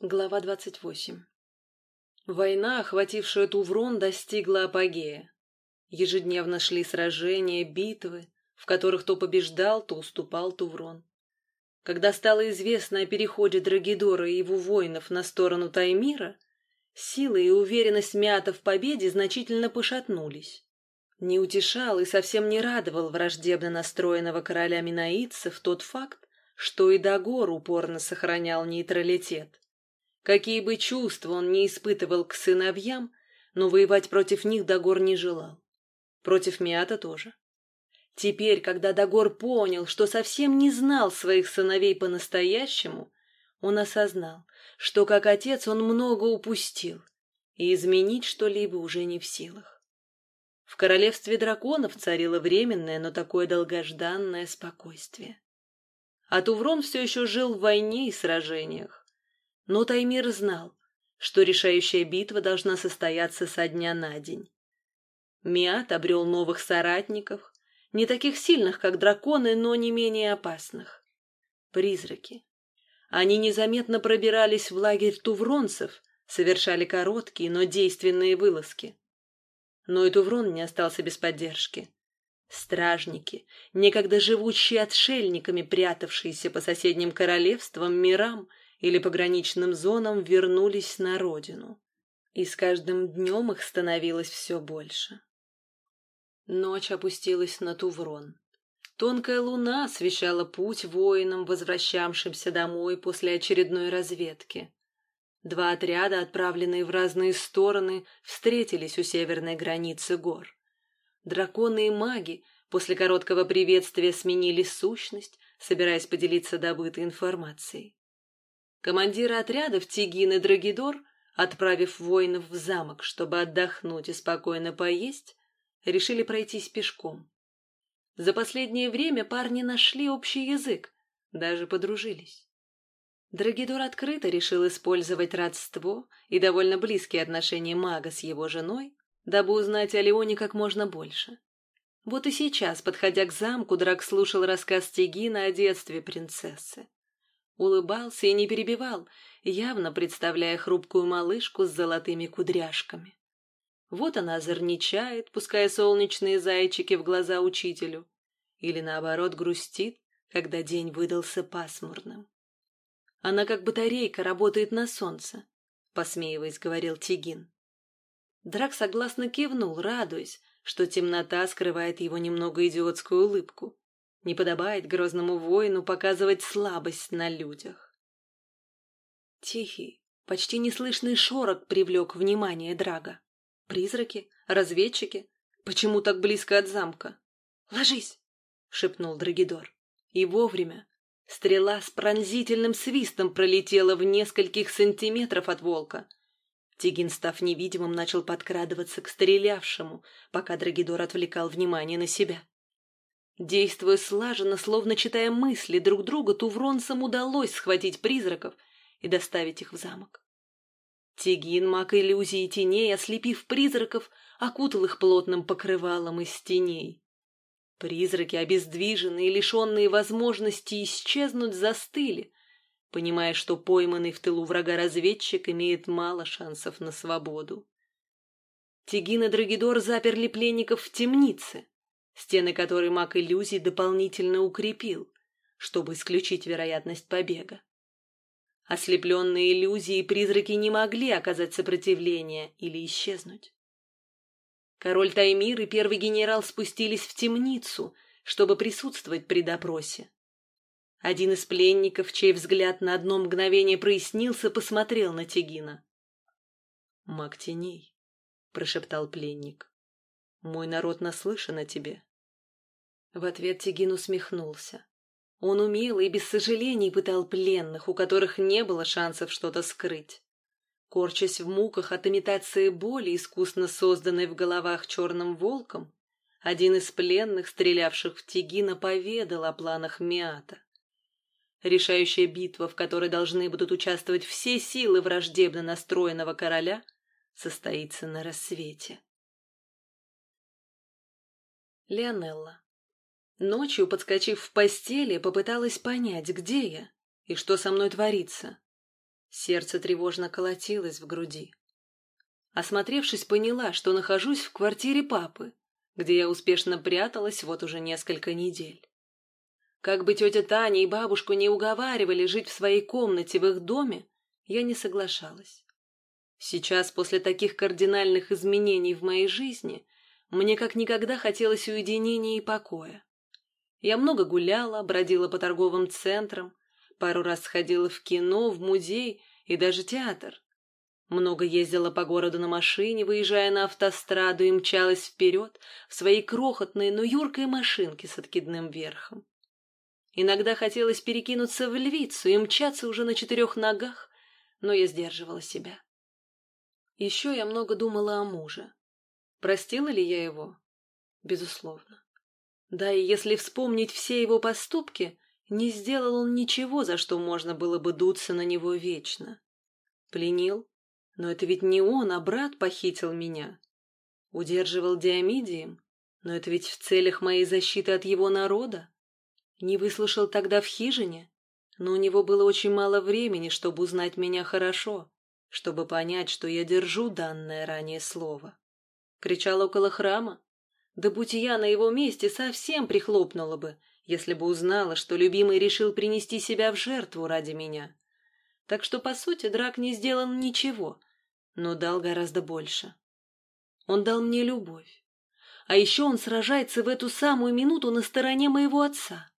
Глава двадцать восемь. Война, охватившая Туврон, достигла апогея. Ежедневно шли сражения, битвы, в которых то побеждал, то уступал Туврон. Когда стало известно о переходе Драгидора и его воинов на сторону Таймира, силы и уверенность Мята в победе значительно пошатнулись. Не утешал и совсем не радовал враждебно настроенного короля минаидцев тот факт, что и Дагор упорно сохранял нейтралитет. Какие бы чувства он не испытывал к сыновьям, но воевать против них Дагор не желал. Против Миата тоже. Теперь, когда Дагор понял, что совсем не знал своих сыновей по-настоящему, он осознал, что как отец он много упустил, и изменить что-либо уже не в силах. В королевстве драконов царило временное, но такое долгожданное спокойствие. А Туврон все еще жил в войне и сражениях. Но Таймир знал, что решающая битва должна состояться со дня на день. Миат обрел новых соратников, не таких сильных, как драконы, но не менее опасных. Призраки. Они незаметно пробирались в лагерь тувронцев, совершали короткие, но действенные вылазки. Но и Туврон не остался без поддержки. Стражники, некогда живущие отшельниками, прятавшиеся по соседним королевствам, мирам, или пограничным зонам вернулись на родину. И с каждым днем их становилось все больше. Ночь опустилась на Туврон. Тонкая луна освещала путь воинам, возвращавшимся домой после очередной разведки. Два отряда, отправленные в разные стороны, встретились у северной границы гор. Драконы и маги после короткого приветствия сменили сущность, собираясь поделиться добытой информацией. Командиры отрядов Тигин и Драгидор, отправив воинов в замок, чтобы отдохнуть и спокойно поесть, решили пройтись пешком. За последнее время парни нашли общий язык, даже подружились. Драгидор открыто решил использовать родство и довольно близкие отношения мага с его женой, дабы узнать о Леоне как можно больше. Вот и сейчас, подходя к замку, Драк слушал рассказ Тигина о детстве принцессы улыбался и не перебивал, явно представляя хрупкую малышку с золотыми кудряшками. Вот она озорничает, пуская солнечные зайчики в глаза учителю, или наоборот грустит, когда день выдался пасмурным. Она как батарейка работает на солнце, посмеиваясь, говорил Тигин. Драк согласно кивнул, радуясь, что темнота скрывает его немного идиотскую улыбку. Не подобает грозному воину показывать слабость на людях. Тихий, почти неслышный шорох привлек внимание Драга. Призраки? Разведчики? Почему так близко от замка? «Ложись!» — шепнул Драгидор. И вовремя. Стрела с пронзительным свистом пролетела в нескольких сантиметров от волка. Тигин, став невидимым, начал подкрадываться к стрелявшему, пока Драгидор отвлекал внимание на себя. Действуя слаженно, словно читая мысли друг друга, тувронцам удалось схватить призраков и доставить их в замок. Тигин, маг иллюзии теней, ослепив призраков, окутал их плотным покрывалом из теней. Призраки, обездвиженные и лишенные возможности исчезнуть, застыли, понимая, что пойманный в тылу врага разведчик имеет мало шансов на свободу. Тигин и Драгидор заперли пленников в темнице, стены которой маг иллюзий дополнительно укрепил, чтобы исключить вероятность побега. Ослепленные иллюзии призраки не могли оказать сопротивление или исчезнуть. Король Таймир и первый генерал спустились в темницу, чтобы присутствовать при допросе. Один из пленников, чей взгляд на одно мгновение прояснился, посмотрел на Тегина. «Маг теней», — прошептал пленник, — «мой народ наслышан о тебе. В ответ Тигин усмехнулся. Он умело и без сожалений пытал пленных, у которых не было шансов что-то скрыть. Корчась в муках от имитации боли, искусно созданной в головах черным волком, один из пленных, стрелявших в Тигина, поведал о планах Миата. Решающая битва, в которой должны будут участвовать все силы враждебно настроенного короля, состоится на рассвете. Леонелла Ночью, подскочив в постели, попыталась понять, где я и что со мной творится. Сердце тревожно колотилось в груди. Осмотревшись, поняла, что нахожусь в квартире папы, где я успешно пряталась вот уже несколько недель. Как бы тетя Таня и бабушку не уговаривали жить в своей комнате в их доме, я не соглашалась. Сейчас, после таких кардинальных изменений в моей жизни, мне как никогда хотелось уединения и покоя. Я много гуляла, бродила по торговым центрам, пару раз сходила в кино, в музей и даже театр. Много ездила по городу на машине, выезжая на автостраду и мчалась вперед в своей крохотной, но юркой машинке с откидным верхом. Иногда хотелось перекинуться в львицу и мчаться уже на четырех ногах, но я сдерживала себя. Еще я много думала о муже. Простила ли я его? Безусловно. Да, и если вспомнить все его поступки, не сделал он ничего, за что можно было бы дуться на него вечно. Пленил? Но это ведь не он, а брат похитил меня. Удерживал Диамидием? Но это ведь в целях моей защиты от его народа. Не выслушал тогда в хижине? Но у него было очень мало времени, чтобы узнать меня хорошо, чтобы понять, что я держу данное ранее слово. Кричал около храма? Да будь я на его месте, совсем прихлопнула бы, если бы узнала, что любимый решил принести себя в жертву ради меня. Так что, по сути, Драк не сделал ничего, но дал гораздо больше. Он дал мне любовь. А еще он сражается в эту самую минуту на стороне моего отца.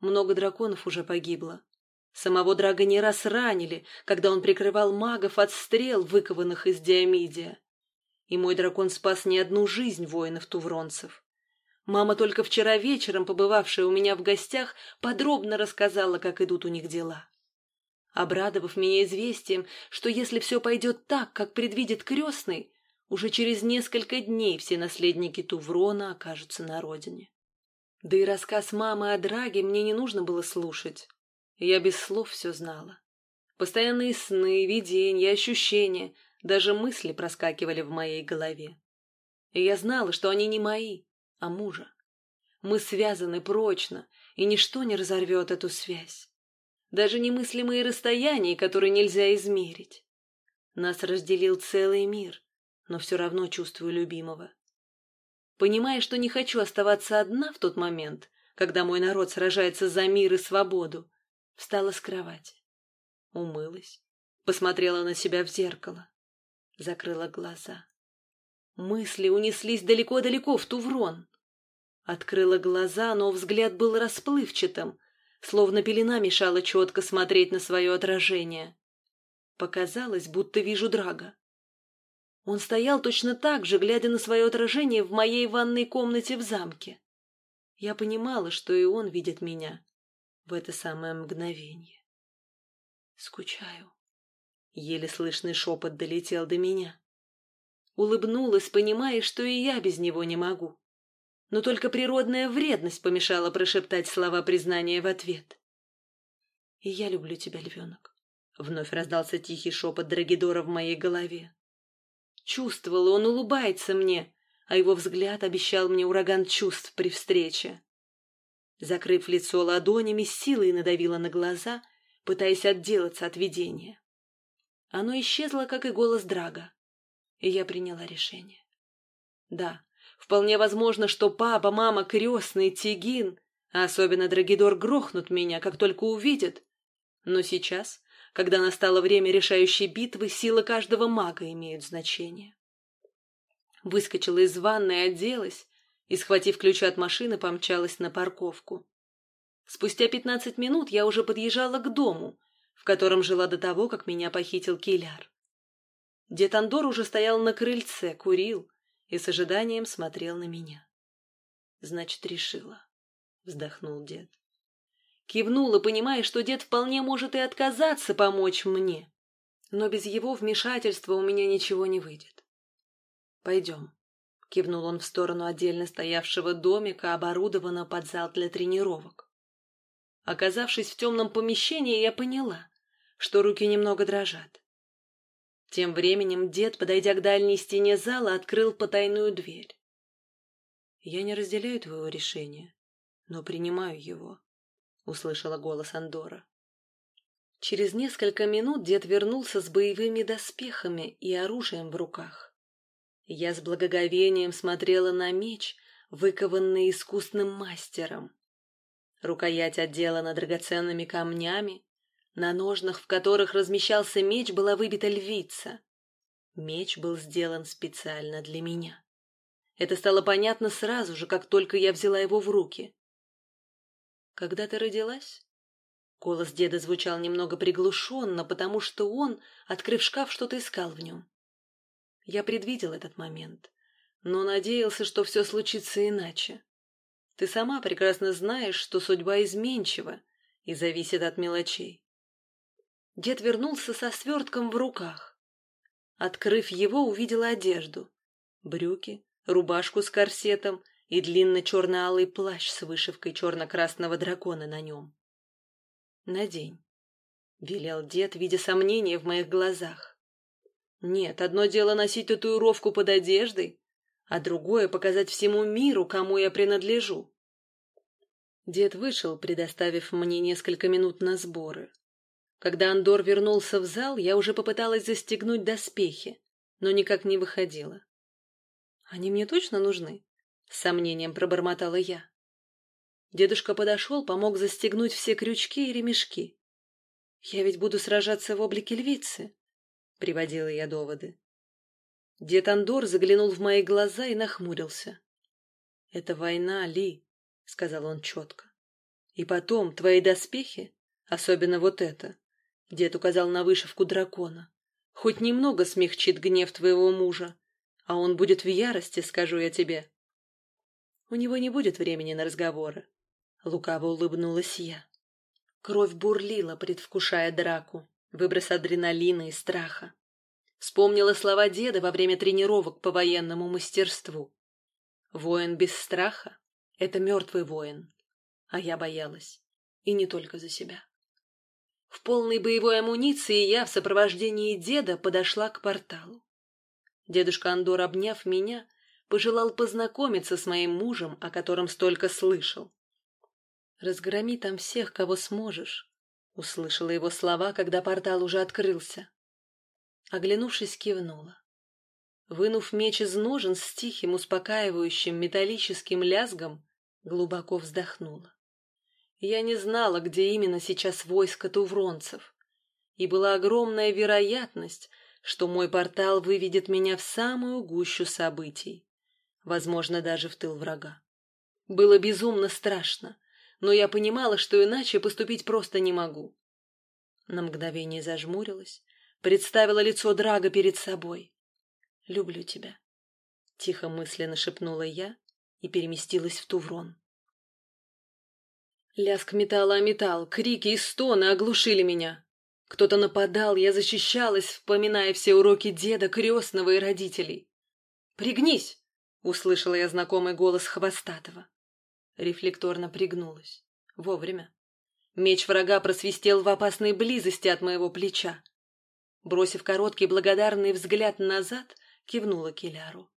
Много драконов уже погибло. Самого Драга не раз ранили, когда он прикрывал магов от стрел, выкованных из диамидия. И мой дракон спас не одну жизнь воинов-тувронцев. Мама, только вчера вечером, побывавшая у меня в гостях, подробно рассказала, как идут у них дела. Обрадовав меня известием, что если все пойдет так, как предвидит крестный, уже через несколько дней все наследники Туврона окажутся на родине. Да и рассказ мамы о Драге мне не нужно было слушать. Я без слов все знала. Постоянные сны, видения, ощущения, даже мысли проскакивали в моей голове. И я знала, что они не мои, а мужа. Мы связаны прочно, и ничто не разорвет эту связь. Даже немыслимые расстояния, которые нельзя измерить. Нас разделил целый мир, но все равно чувствую любимого. Понимая, что не хочу оставаться одна в тот момент, когда мой народ сражается за мир и свободу, встала с кровати. Умылась, посмотрела на себя в зеркало, закрыла глаза. Мысли унеслись далеко-далеко в Туврон. Открыла глаза, но взгляд был расплывчатым, словно пелена мешала четко смотреть на свое отражение. Показалось, будто вижу Драга. Он стоял точно так же, глядя на свое отражение в моей ванной комнате в замке. Я понимала, что и он видит меня в это самое мгновение. Скучаю. Еле слышный шепот долетел до меня. Улыбнулась, понимая, что и я без него не могу. Но только природная вредность помешала прошептать слова признания в ответ. «И я люблю тебя, львенок», — вновь раздался тихий шепот Драгидора в моей голове. Чувствовала, он улыбается мне, а его взгляд обещал мне ураган чувств при встрече. Закрыв лицо ладонями, силой надавила на глаза, пытаясь отделаться от видения. Оно исчезло, как и голос Драга, и я приняла решение. Да, вполне возможно, что папа, мама, крестный, Тигин, а особенно Драгидор грохнут меня, как только увидят. Но сейчас когда настало время решающей битвы, сила каждого мага имеют значение. Выскочила из ванной, оделась и, схватив ключи от машины, помчалась на парковку. Спустя пятнадцать минут я уже подъезжала к дому, в котором жила до того, как меня похитил киляр. Дед Андор уже стоял на крыльце, курил и с ожиданием смотрел на меня. «Значит, решила», — вздохнул дед. Кивнула, понимая, что дед вполне может и отказаться помочь мне. Но без его вмешательства у меня ничего не выйдет. «Пойдем», — кивнул он в сторону отдельно стоявшего домика, оборудованного под зал для тренировок. Оказавшись в темном помещении, я поняла, что руки немного дрожат. Тем временем дед, подойдя к дальней стене зала, открыл потайную дверь. «Я не разделяю твоего решения, но принимаю его», услышала голос Андора. Через несколько минут дед вернулся с боевыми доспехами и оружием в руках. Я с благоговением смотрела на меч, выкованный искусным мастером. Рукоять отделана драгоценными камнями, на ножнах, в которых размещался меч, была выбита львица. Меч был сделан специально для меня. Это стало понятно сразу же, как только я взяла его в руки. «Когда ты родилась?» Голос деда звучал немного приглушенно, потому что он, открыв шкаф, что-то искал в нем. Я предвидел этот момент, но надеялся, что все случится иначе. Ты сама прекрасно знаешь, что судьба изменчива и зависит от мелочей. Дед вернулся со свертком в руках. Открыв его, увидела одежду. Брюки, рубашку с корсетом и длинно-черно-алый плащ с вышивкой черно-красного дракона на нем. «Надень», — велел дед, видя сомнение в моих глазах. «Нет, одно дело носить татуировку под одеждой, а другое — показать всему миру, кому я принадлежу». Дед вышел, предоставив мне несколько минут на сборы. Когда Андор вернулся в зал, я уже попыталась застегнуть доспехи, но никак не выходила. «Они мне точно нужны?» — с сомнением пробормотала я. Дедушка подошел, помог застегнуть все крючки и ремешки. «Я ведь буду сражаться в облике львицы», — приводила я доводы. Дед Андор заглянул в мои глаза и нахмурился. «Это война, Ли», — сказал он четко. «И потом, твои доспехи, особенно вот это», — дед указал на вышивку дракона, «хоть немного смягчит гнев твоего мужа, а он будет в ярости, скажу я тебе». У него не будет времени на разговоры. Лукаво улыбнулась я. Кровь бурлила, предвкушая драку, выброс адреналина и страха. Вспомнила слова деда во время тренировок по военному мастерству. Воин без страха — это мертвый воин. А я боялась. И не только за себя. В полной боевой амуниции я в сопровождении деда подошла к порталу. Дедушка Андор, обняв меня, пожелал познакомиться с моим мужем, о котором столько слышал. «Разгроми там всех, кого сможешь», — услышала его слова, когда портал уже открылся. Оглянувшись, кивнула. Вынув меч из ножен с тихим, успокаивающим металлическим лязгом, глубоко вздохнула. Я не знала, где именно сейчас войско тувронцев, и была огромная вероятность, что мой портал выведет меня в самую гущу событий, возможно, даже в тыл врага. Было безумно страшно, но я понимала, что иначе поступить просто не могу. На мгновение зажмурилась, представила лицо Драга перед собой. «Люблю тебя», — тихо мысленно шепнула я и переместилась в Туврон. Лязг металла о металл, крики и стоны оглушили меня. Кто-то нападал, я защищалась, вспоминая все уроки деда, крестного и родителей. «Пригнись!» — услышала я знакомый голос Хвостатого. Рефлекторно пригнулась. Вовремя. Меч врага просвистел в опасной близости от моего плеча. Бросив короткий благодарный взгляд назад, кивнула Келяру.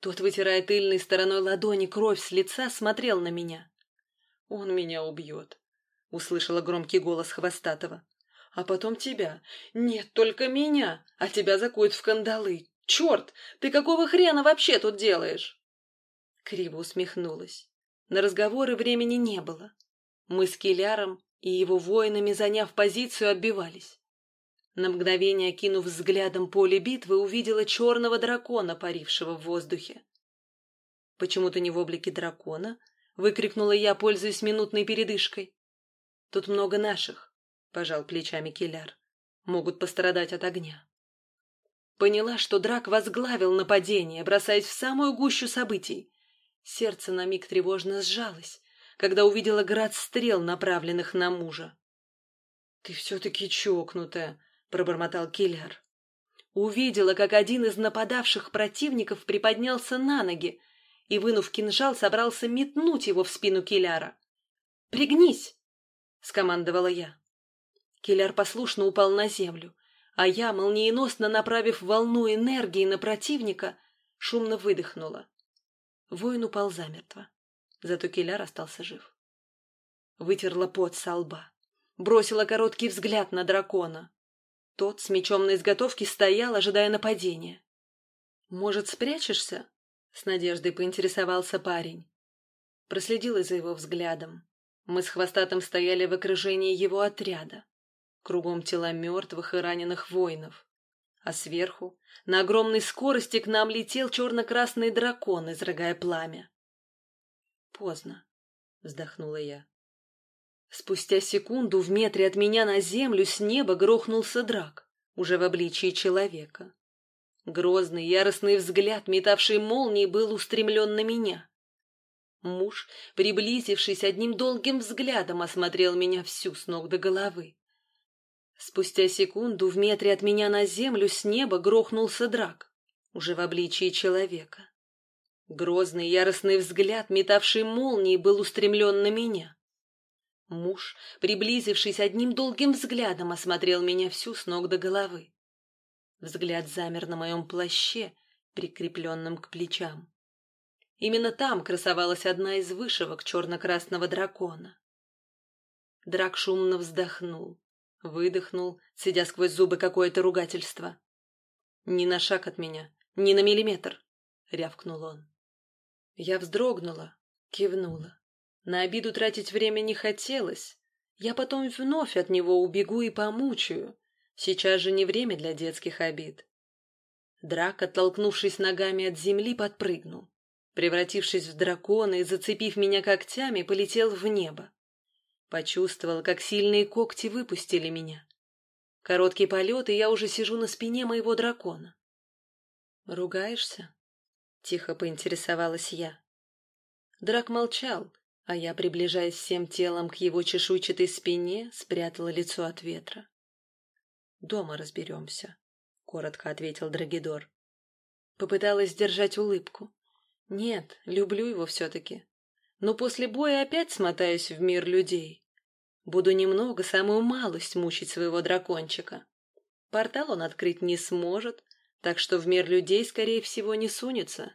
Тот, вытирая тыльной стороной ладони кровь с лица, смотрел на меня. «Он меня убьет», — услышала громкий голос Хвостатого. «А потом тебя. Нет, только меня, а тебя закуют в кандалы. Черт, ты какого хрена вообще тут делаешь?» Криво усмехнулась. На разговоры времени не было. Мы с Киляром и его воинами, заняв позицию, отбивались. На мгновение, кинув взглядом поле битвы, увидела черного дракона, парившего в воздухе. «Почему-то не в облике дракона?» — выкрикнула я, пользуясь минутной передышкой. «Тут много наших», — пожал плечами Киляр. «Могут пострадать от огня». Поняла, что драк возглавил нападение, бросаясь в самую гущу событий. Сердце на миг тревожно сжалось, когда увидела град стрел, направленных на мужа. — Ты все-таки чокнутая, — пробормотал киллер. Увидела, как один из нападавших противников приподнялся на ноги и, вынув кинжал, собрался метнуть его в спину килляра. «Пригнись!» — скомандовала я. Килляр послушно упал на землю, а я, молниеносно направив волну энергии на противника, шумно выдохнула. Воин упал замертво. Зато Келяр остался жив. Вытерла пот со лба. бросила короткий взгляд на дракона. Тот с мечом на изготовке стоял, ожидая нападения. «Может, спрячешься?» — с надеждой поинтересовался парень. Проследила за его взглядом. Мы с хвостатым стояли в окружении его отряда. Кругом тела мертвых и раненых воинов. А сверху, на огромной скорости, к нам летел черно-красный дракон, изрыгая пламя. «Поздно», — вздохнула я. Спустя секунду в метре от меня на землю с неба грохнулся драк, уже в обличии человека. Грозный, яростный взгляд, метавший молнии, был устремлен на меня. Муж, приблизившись одним долгим взглядом, осмотрел меня всю с ног до головы. Спустя секунду в метре от меня на землю с неба грохнулся драк, уже в обличии человека. Грозный, яростный взгляд, метавший молнии, был устремлен на меня. Муж, приблизившись одним долгим взглядом, осмотрел меня всю с ног до головы. Взгляд замер на моем плаще, прикрепленном к плечам. Именно там красовалась одна из вышивок черно-красного дракона. Драк шумно вздохнул, выдохнул, сидя сквозь зубы какое-то ругательство. «Ни на шаг от меня, ни на миллиметр!» — рявкнул он. Я вздрогнула, кивнула. На обиду тратить время не хотелось. Я потом вновь от него убегу и помучаю, Сейчас же не время для детских обид. Драк, оттолкнувшись ногами от земли, подпрыгнул. Превратившись в дракона и зацепив меня когтями, полетел в небо. Почувствовал, как сильные когти выпустили меня. Короткий полет, и я уже сижу на спине моего дракона. «Ругаешься?» — тихо поинтересовалась я. Драк молчал, а я, приближаясь всем телом к его чешуйчатой спине, спрятала лицо от ветра. Дома разберемся, — коротко ответил Драгидор. Попыталась сдержать улыбку. Нет, люблю его все-таки. Но после боя опять смотаюсь в мир людей. Буду немного, самую малость мучить своего дракончика. Портал он открыть не сможет, так что в мир людей, скорее всего, не сунется.